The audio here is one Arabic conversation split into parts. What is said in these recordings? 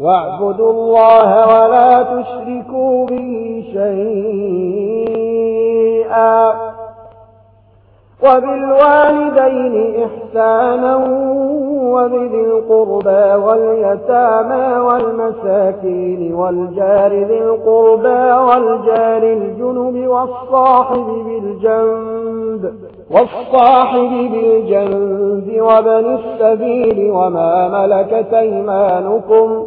واعبدوا الله ولا تشركوا به شيئا وبالوالدين إحسانا وبذي القربى واليتامى والمساكين والجار ذي القربى والجار الجنب والصاحب بالجنب والصاحب بالجنب وبن السبيل وما ملكت أيمانكم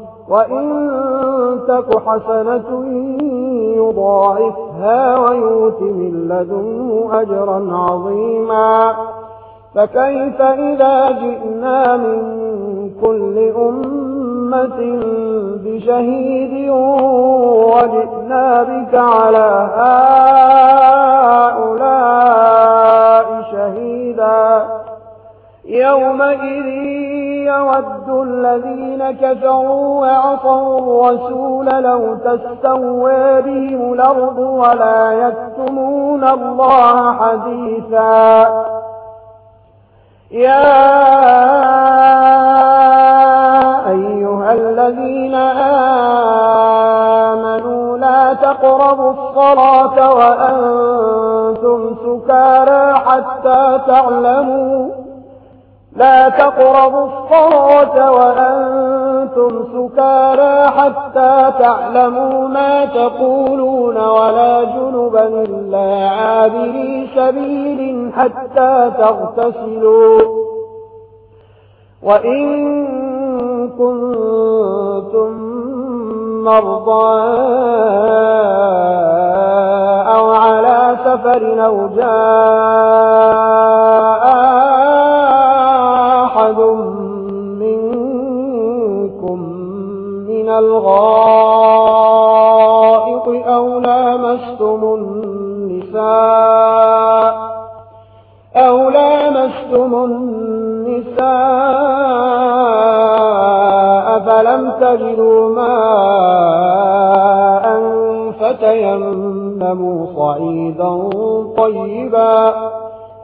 وإن تك حسنة يضاعفها ويوت من لدنه أجرا عظيما فكيف إذا جئنا من كل أمة بشهيد وجئنا بك على هؤلاء شهيدا يومئذ يود الذين كفروا وعطوا الرسول لو تستوى بهم الأرض ولا يكتمون الله حديثا. يا أيها الذين آمنوا لا تقربوا الصلاة وأنتم سكارا حتى تعلموا لا تقربوا الصلاة وأنتم سكارا حتى تعلموا ما تقولون ولا جنبا إلا عابري سبيل حتى تغتسلوا وإن كنتم مرضى أو على سفر أو الغائط أو لامستم النساء أو لامستم النساء فلم تجدوا ماء فتيمموا صعيدا طيبا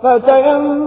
فتيمموا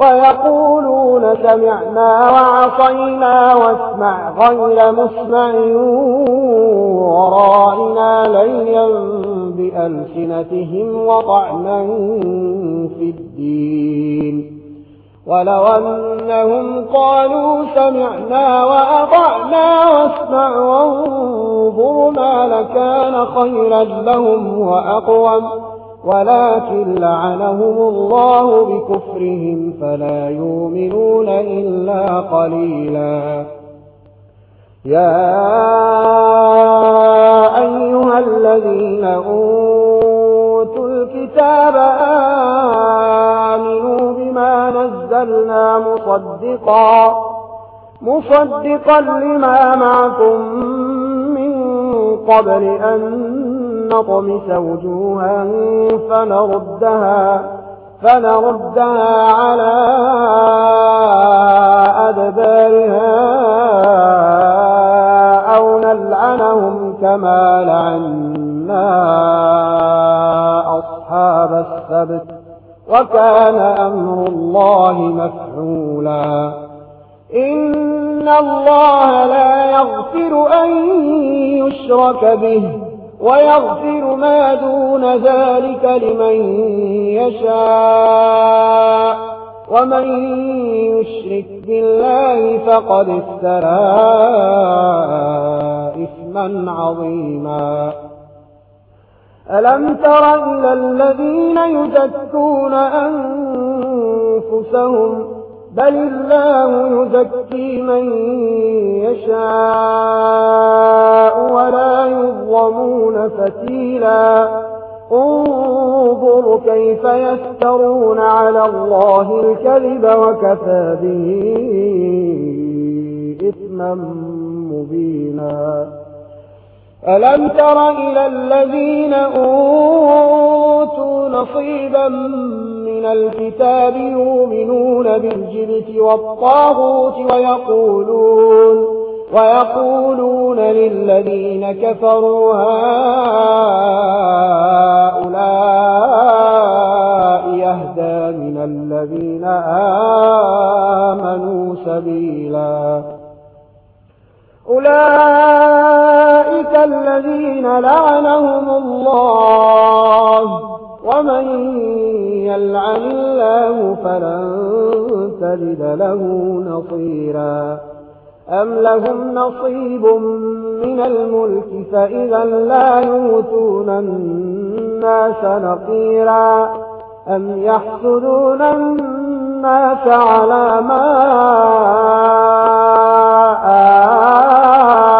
ويقولون سمعنا وعصينا واسمع غير مسمع ورائنا ليا بألسنتهم وطعنا في الدين. ولو أنهم قالوا سمعنا وأطعنا واسمع وانظرنا لكان خيرا لهم وأقوم. ولكن لعنهم الله بكفرهم فلا يؤمنون إلا قليلا يا أيها الذين أوتوا الكتاب آمنوا بما نزلنا مصدقا مصدقا لما معكم من قبل أن نطمس وجوها فنردها فنردها على أدبارها أو نلعنهم كما لعنا أصحاب السبت وكان أمر الله مفعولا. إن الله لا يغفر أن يشرك به. ويغفر ما دون ذلك لمن يشاء ومن يشرك بالله فقد افترى إثما عظيما ألم تر إلى الذين يتكون أنفسهم بل الله يزكي من يشاء ولا يظلمون فتيلا. انظر كيف يسترون على الله الكذب وكفى به إثما مبينا. ألم تر إلى الذين أوتوا نصيبا من الكتاب يؤمنون بالجبت والطاغوت ويقولون ويقولون للذين كفروا هؤلاء يهدى من الذين آمنوا سبيلا أولئك الذين لعنهم الله ومن يلعن الله فلن تجد له نصيرا أم لهم نصيب من الملك فإذا لا يوتون الناس نقيرا أم يحسدون الناس على ما آه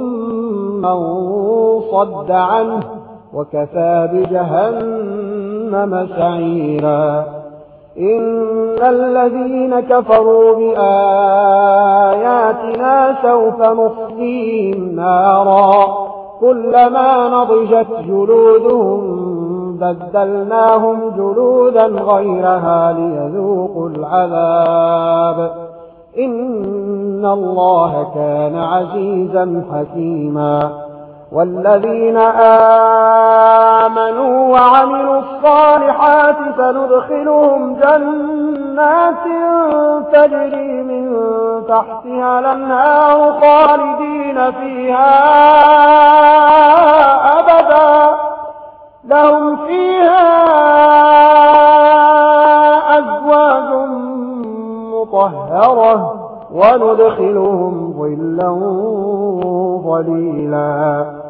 من صد عنه وكفى بجهنم سعيرا. إن الذين كفروا بآياتنا سوف نصليهم نارا. كلما نضجت جلودهم بدلناهم جلودا غيرها ليذوقوا العذاب. إن الله كان عزيزا حكيما والذين آمنوا وعملوا الصالحات فندخلهم جنات تجري من تحتها لنهار خالدين فيها ويدخلهم ظلا ظليلا